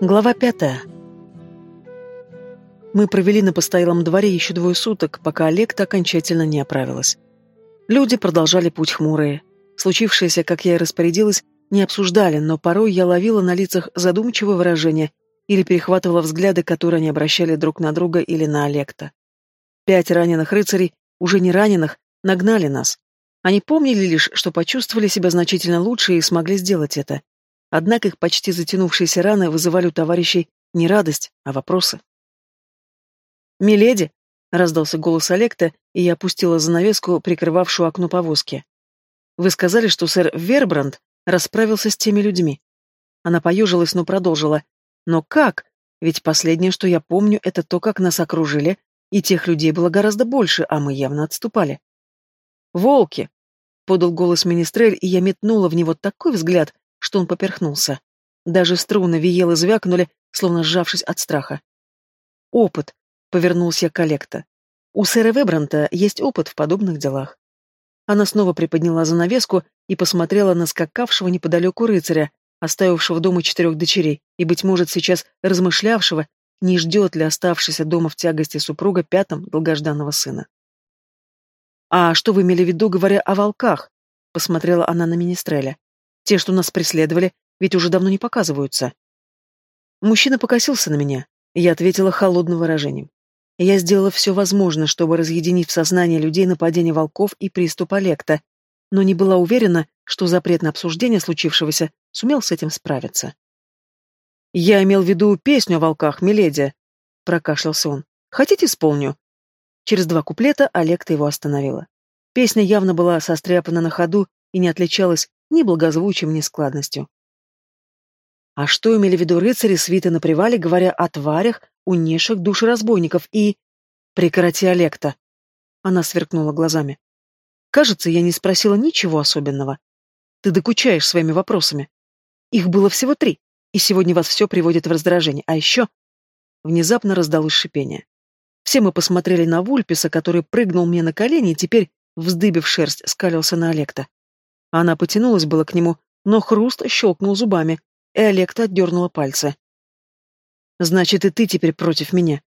Глава пятая. Мы провели на постоялом дворе еще двое суток, пока Олекта окончательно не оправилась. Люди продолжали путь хмурые. Случившееся, как я и распорядилась, не обсуждали, но порой я ловила на лицах задумчивое выражение или перехватывала взгляды, которые они обращали друг на друга или на Олекта. Пять раненых рыцарей, уже не раненых, нагнали нас. Они помнили лишь, что почувствовали себя значительно лучше и смогли сделать это. Однако их почти затянувшиеся раны вызывали у товарищей не радость, а вопросы. «Миледи!» — раздался голос Олекта, и я опустила занавеску, прикрывавшую окно повозки. «Вы сказали, что сэр Вербранд расправился с теми людьми». Она поежилась, но продолжила. «Но как? Ведь последнее, что я помню, это то, как нас окружили, и тех людей было гораздо больше, а мы явно отступали». «Волки!» — подал голос Министрель, и я метнула в него такой взгляд, что он поперхнулся. Даже струны Виелы звякнули, словно сжавшись от страха. «Опыт», — повернулся я коллекта. «У сэра Вебранта есть опыт в подобных делах». Она снова приподняла занавеску и посмотрела на скакавшего неподалеку рыцаря, оставившего дома четырех дочерей, и, быть может, сейчас размышлявшего, не ждет ли оставшийся дома в тягости супруга пятом долгожданного сына. «А что вы имели в виду, говоря о волках?» — посмотрела она на Министреля. Те, что нас преследовали, ведь уже давно не показываются. Мужчина покосился на меня. Я ответила холодным выражением. Я сделала все возможное, чтобы разъединить в сознании людей нападение волков и приступ Олекта, но не была уверена, что запрет на обсуждение случившегося сумел с этим справиться. «Я имел в виду песню о волках, миледи», — прокашлялся он. «Хотите, исполню?» Через два куплета Олекта его остановила. Песня явно была состряпана на ходу и не отличалась ни благозвучием, ни складностью. А что имели в виду рыцари свиты на привале, говоря о тварях, унесших души разбойников и... Прекрати, Олекта. Она сверкнула глазами. Кажется, я не спросила ничего особенного. Ты докучаешь своими вопросами. Их было всего три, и сегодня вас все приводит в раздражение. А еще... Внезапно раздалось шипение. Все мы посмотрели на Вульписа, который прыгнул мне на колени и теперь, вздыбив шерсть, скалился на Олекта. Она потянулась было к нему, но хруст щелкнул зубами, и Олекта отдернула пальцы. «Значит, и ты теперь против меня?»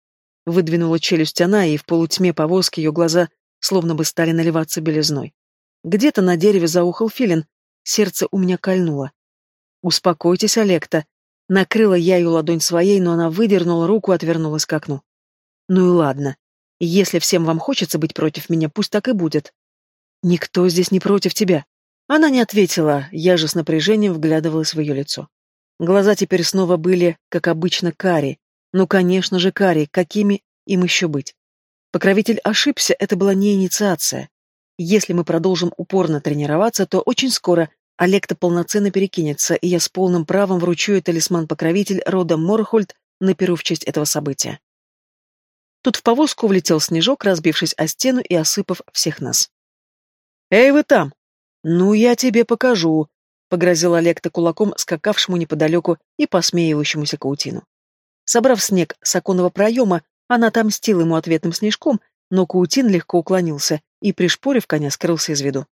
Выдвинула челюсть она, и в полутьме повозки ее глаза словно бы стали наливаться белизной. Где-то на дереве заухал филин, сердце у меня кольнуло. «Успокойтесь, Олекта». Накрыла я ее ладонь своей, но она выдернула руку и отвернулась к окну. «Ну и ладно. Если всем вам хочется быть против меня, пусть так и будет. Никто здесь не против тебя. Она не ответила, я же с напряжением вглядывалась в ее лицо. Глаза теперь снова были, как обычно, кари. Ну, конечно же, кари, какими им еще быть? Покровитель ошибся, это была не инициация. Если мы продолжим упорно тренироваться, то очень скоро Олег-то полноценно перекинется, и я с полным правом вручу талисман-покровитель рода Морхольд на перу в честь этого события. Тут в повозку влетел снежок, разбившись о стену и осыпав всех нас. «Эй, вы там!» «Ну, я тебе покажу», — погрозил Олег-то кулаком скакавшему неподалеку и посмеивающемуся Каутину. Собрав снег с оконного проема, она отомстила ему ответным снежком, но Каутин легко уклонился и, пришпорив коня, скрылся из виду.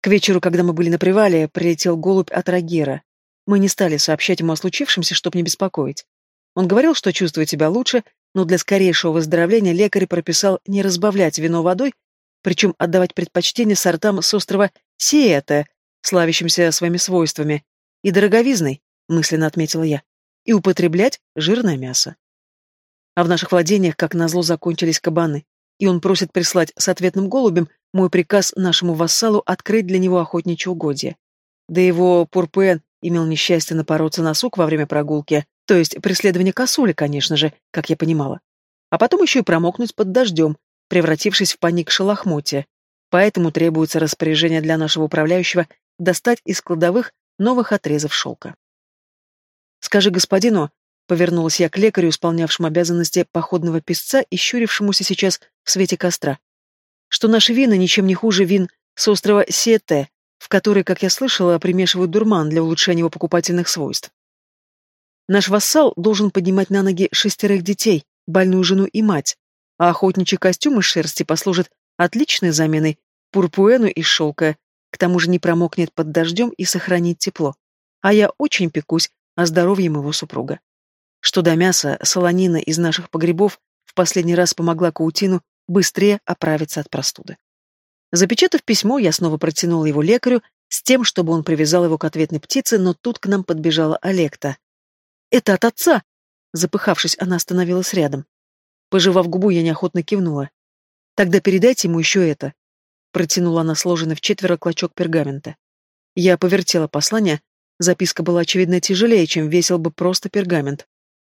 К вечеру, когда мы были на привале, прилетел голубь от Рагера. Мы не стали сообщать ему о случившемся, чтобы не беспокоить. Он говорил, что чувствует себя лучше, но для скорейшего выздоровления лекарь прописал не разбавлять вино водой, причем отдавать предпочтение сортам с острова Сиэта, славящимся своими свойствами, и дороговизной, мысленно отметила я, и употреблять жирное мясо. А в наших владениях, как назло, закончились кабаны, и он просит прислать с ответным голубем мой приказ нашему вассалу открыть для него охотничье угодье. Да его Пурпен имел несчастье напороться на сук во время прогулки, то есть преследование косули, конечно же, как я понимала. А потом еще и промокнуть под дождем, превратившись в поникшее лохмотье. Поэтому требуется распоряжение для нашего управляющего достать из кладовых новых отрезов шелка. «Скажи господину», — повернулась я к лекарю, исполнявшему обязанности походного песца и щурившемуся сейчас в свете костра, что наши вина ничем не хуже вин с острова Сете, в который, как я слышала, примешивают дурман для улучшения его покупательных свойств. Наш вассал должен поднимать на ноги шестерых детей, больную жену и мать, а охотничий костюм из шерсти послужит отличной заменой пурпуэну из шелка, к тому же не промокнет под дождем и сохранит тепло. А я очень пекусь о здоровье моего супруга. Что до мяса, солонина из наших погребов в последний раз помогла Каутину быстрее оправиться от простуды. Запечатав письмо, я снова протянула его лекарю с тем, чтобы он привязал его к ответной птице, но тут к нам подбежала Олекта. «Это от отца!» Запыхавшись, она остановилась рядом. Пожевав губу, я неохотно кивнула. «Тогда передайте ему еще это». Протянула она сложенный в четверо клочок пергамента. Я повертела послание, записка была, очевидно, тяжелее, чем весил бы просто пергамент.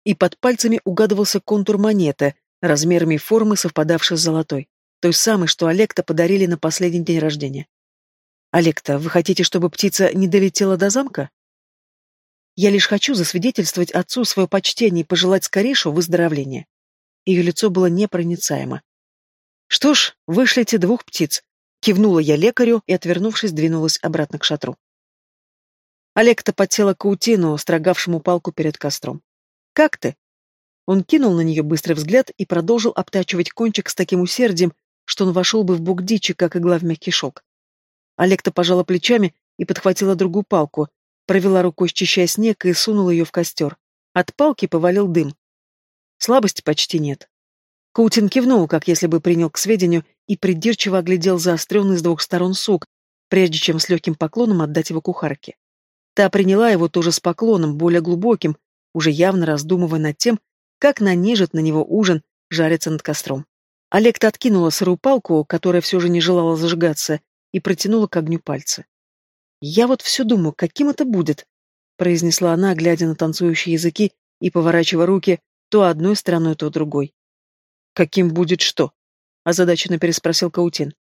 И под пальцами угадывался контур монеты, размерами и формы совпадавшей с золотой, той самой, что Олекта подарили на последний день рождения. «Олекта, вы хотите, чтобы птица не долетела до замка?» «Я лишь хочу засвидетельствовать отцу свое почтение и пожелать скорейшего выздоровления». Ее лицо было непроницаемо. «Что ж, вышлите двух птиц», — кивнула я лекарю и, отвернувшись, двинулась обратно к шатру. Олекта подсела к Каутину, строгавшему палку перед костром. «Как ты?» Он кинул на нее быстрый взгляд и продолжил обтачивать кончик с таким усердием, что он вошел бы в бук дичи, как игла в мягкий шелк. Олекта пожала плечами и подхватила другую палку, провела рукой, счищая снег, и сунула ее в костер. От палки повалил дым. Слабости почти нет. Каутин кивнул, как если бы принял к сведению, и придирчиво оглядел заостренный с двух сторон сук, прежде чем с легким поклоном отдать его кухарке. Та приняла его тоже с поклоном, более глубоким, уже явно раздумывая над тем, как нанижет на него ужин, жарится над костром. Олег-то откинула сырую палку, которая все же не желала зажигаться, и протянула к огню пальцы. «Я вот все думаю, каким это будет?» — произнесла она, глядя на танцующие языки и поворачивая руки то одной стороной, то другой. «Каким будет что?» — озадаченно переспросил Каутин.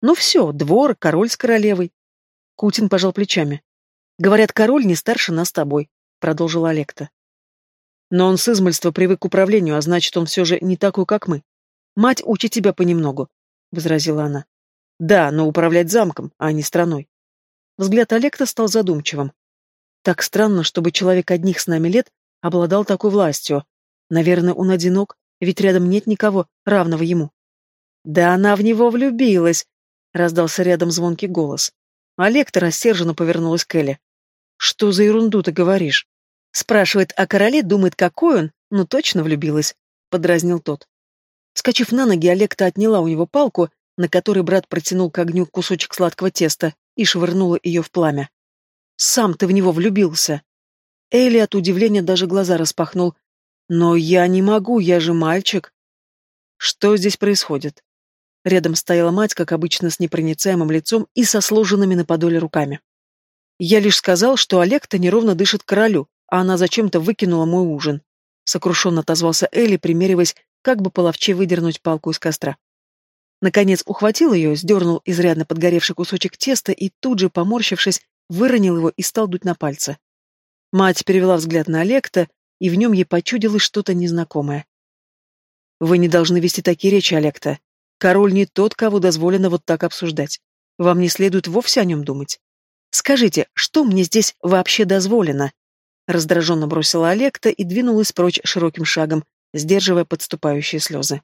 «Ну все, двор, король с королевой». Каутин пожал плечами. «Говорят, король не старше нас с тобой», — продолжила Олекта. Но он с измальства привык к управлению, а значит, он все же не такой, как мы. Мать учит тебя понемногу, — возразила она. Да, но управлять замком, а не страной. Взгляд Олекта стал задумчивым. Так странно, чтобы человек одних с нами лет обладал такой властью. Наверное, он одинок, ведь рядом нет никого, равного ему. Да она в него влюбилась, — раздался рядом звонкий голос. Олекта рассерженно повернулась к Элли. Что за ерунду ты говоришь? Спрашивает о короле, думает, какой он, ну точно влюбилась, подразнил тот. Скочив на ноги, Олекта отняла у него палку, на которой брат протянул к огню кусочек сладкого теста, и швырнула ее в пламя. «Сам ты в него влюбился!» Элли от удивления даже глаза распахнул. «Но я не могу, я же мальчик!» «Что здесь происходит?» Рядом стояла мать, как обычно, с непроницаемым лицом и со сложенными на подоле руками. «Я лишь сказал, что Олег-то неровно дышит королю, а она зачем-то выкинула мой ужин. Сокрушенно отозвался Элли, примериваясь, как бы половче выдернуть палку из костра. Наконец ухватил ее, сдернул изрядно подгоревший кусочек теста и тут же, поморщившись, выронил его и стал дуть на пальцы. Мать перевела взгляд на Олекта, и в нем ей почудилось что-то незнакомое. «Вы не должны вести такие речи, Олекта. Король не тот, кого дозволено вот так обсуждать. Вам не следует вовсе о нем думать. Скажите, что мне здесь вообще дозволено?» Раздраженно бросила Олекта и двинулась прочь широким шагом, сдерживая подступающие слезы.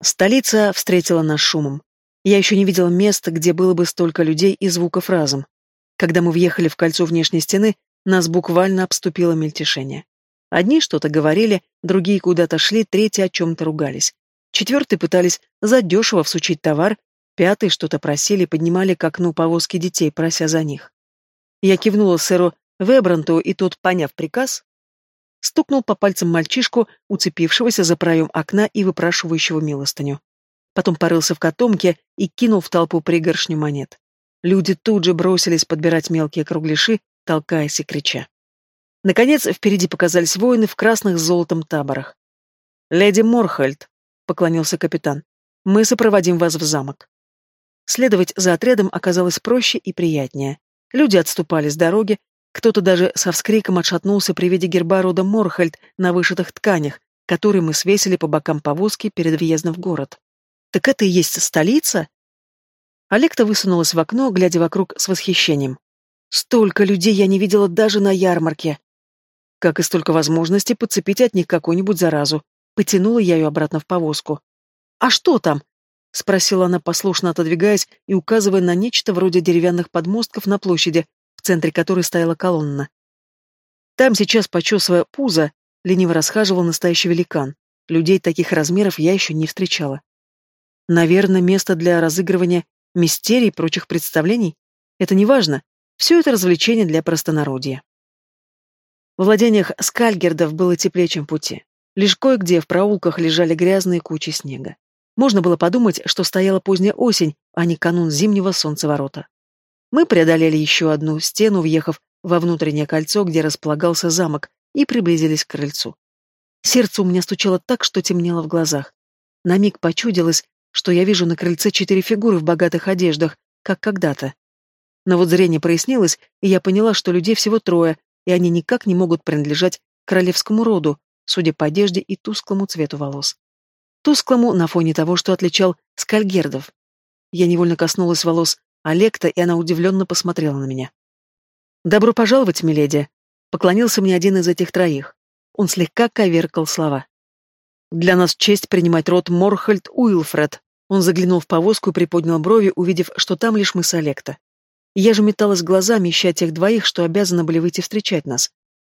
Столица встретила нас шумом. Я еще не видела места, где было бы столько людей и звуков разом. Когда мы въехали в кольцо внешней стены, нас буквально обступило мельтешение. Одни что-то говорили, другие куда-то шли, третьи о чем-то ругались. Четвертые пытались задешево всучить товар, пятые что-то просили, поднимали к окну повозки детей, прося за них. Я кивнула сэру Вебранту, и тот, поняв приказ, стукнул по пальцам мальчишку, уцепившегося за проем окна и выпрашивающего милостыню. Потом порылся в котомке и кинул в толпу пригоршню монет. Люди тут же бросились подбирать мелкие кругляши, толкаясь и крича. Наконец, впереди показались воины в красных с золотом таборах. «Леди Морхальд», — поклонился капитан, — «мы сопроводим вас в замок». Следовать за отрядом оказалось проще и приятнее. Люди отступали с дороги, кто-то даже со вскриком отшатнулся при виде герба рода Морхальд на вышитых тканях, которые мы свесили по бокам повозки перед въездом в город. «Так это и есть столица?» Олекта высунулась в окно, глядя вокруг с восхищением. «Столько людей я не видела даже на ярмарке!» Как и столько возможностей подцепить от них какую-нибудь заразу. Потянула я ее обратно в повозку. «А что там?» — спросила она, послушно отодвигаясь и указывая на нечто вроде деревянных подмостков на площади, в центре которой стояла колонна. Там сейчас, почесывая пузо, лениво расхаживал настоящий великан. Людей таких размеров я еще не встречала. Наверное, место для разыгрывания мистерий и прочих представлений? Это не важно. Все это развлечение для простонародья. В владениях скальгердов было теплее, чем пути. Лишь кое-где в проулках лежали грязные кучи снега. Можно было подумать, что стояла поздняя осень, а не канун зимнего солнцеворота. Мы преодолели еще одну стену, въехав во внутреннее кольцо, где располагался замок, и приблизились к крыльцу. Сердце у меня стучало так, что темнело в глазах. На миг почудилось, что я вижу на крыльце четыре фигуры в богатых одеждах, как когда-то. Но вот зрение прояснилось, и я поняла, что людей всего трое, и они никак не могут принадлежать королевскому роду, судя по одежде и тусклому цвету волос тусклому на фоне того, что отличал скальгердов. Я невольно коснулась волос Олекта, и она удивленно посмотрела на меня. «Добро пожаловать, миледи!» — поклонился мне один из этих троих. Он слегка коверкал слова. «Для нас честь принимать род Морхальд Уилфред». Он заглянул в повозку и приподнял брови, увидев, что там лишь мы с Олекта. Я же металась глазами, ища тех двоих, что обязаны были выйти встречать нас.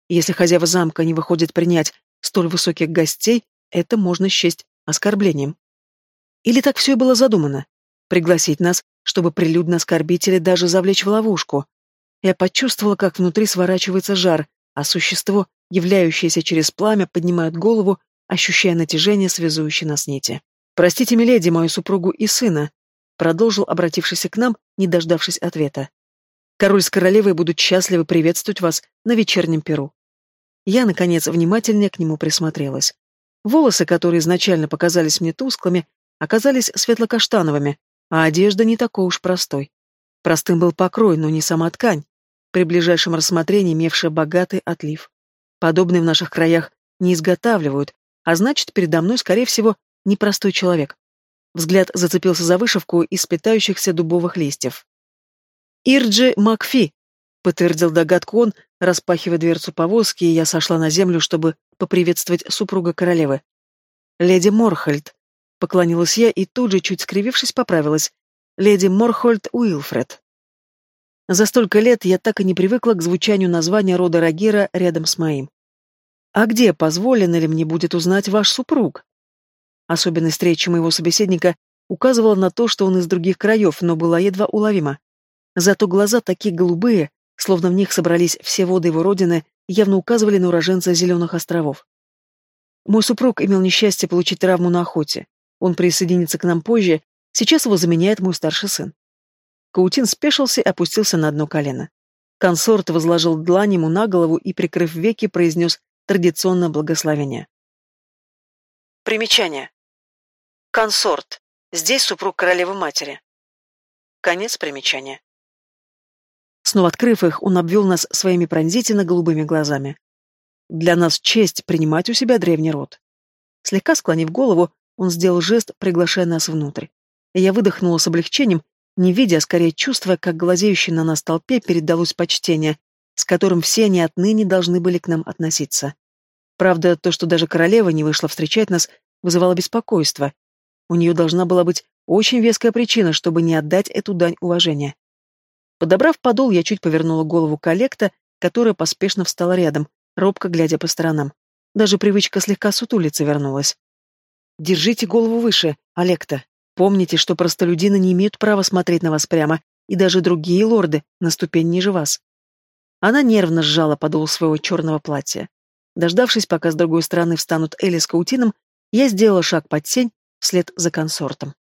Если хозяева замка не выходят принять столь высоких гостей, это можно счесть Оскорблением. Или так все и было задумано? Пригласить нас, чтобы прилюдно оскорбить или даже завлечь в ловушку. Я почувствовала, как внутри сворачивается жар, а существо, являющееся через пламя, поднимает голову, ощущая натяжение, связующее нас нити. «Простите, миледи, мою супругу и сына», продолжил, обратившийся к нам, не дождавшись ответа. «Король с королевой будут счастливы приветствовать вас на вечернем перу». Я, наконец, внимательнее к нему присмотрелась. Волосы, которые изначально показались мне тусклыми, оказались светло-каштановыми, а одежда не такой уж простой. Простым был покрой, но не сама ткань, при ближайшем рассмотрении имевшая богатый отлив. Подобные в наших краях не изготавливают, а значит, передо мной, скорее всего, непростой человек. Взгляд зацепился за вышивку из сплетающихся дубовых листьев. «Ирджи Макфи», — подтвердил догадку он, распахивая дверцу повозки, и я сошла на землю, чтобы поприветствовать супруга королевы. «Леди Морхольд», — поклонилась я и тут же, чуть скривившись, поправилась. «Леди Морхольд Уилфред». За столько лет я так и не привыкла к звучанию названия рода Рагира рядом с моим. «А где, позволено ли мне будет узнать ваш супруг?» Особенность речи моего собеседника указывала на то, что он из других краев, но была едва уловима. Зато глаза такие голубые, словно в них собрались все воды его родины, явно указывали на уроженца Зеленых островов. Мой супруг имел несчастье получить травму на охоте. Он присоединится к нам позже, сейчас его заменяет мой старший сын. Каутин спешился и опустился на одно колено. Консорт возложил длань ему на голову и, прикрыв веки, произнес традиционное благословение. Примечание. Консорт. Здесь супруг королевы-матери. Конец примечания. Снова открыв их, он обвел нас своими пронзительно-голубыми глазами. Для нас честь принимать у себя древний род. Слегка склонив голову, он сделал жест, приглашая нас внутрь. Я выдохнула с облегчением, не видя, а скорее чувствуя, как глазеющей на нас толпе передалось почтение, с которым все они отныне должны были к нам относиться. Правда, то, что даже королева не вышла встречать нас, вызывало беспокойство. У нее должна была быть очень веская причина, чтобы не отдать эту дань уважения. Подобрав подол, я чуть повернула голову коллекта, которая поспешно встала рядом, робко глядя по сторонам. Даже привычка слегка сутулиться вернулась. «Держите голову выше, Олекта. Помните, что простолюдины не имеют права смотреть на вас прямо, и даже другие лорды на ступень ниже вас». Она нервно сжала подол своего черного платья. Дождавшись, пока с другой стороны встанут Элли с Каутином, я сделала шаг под тень вслед за консортом.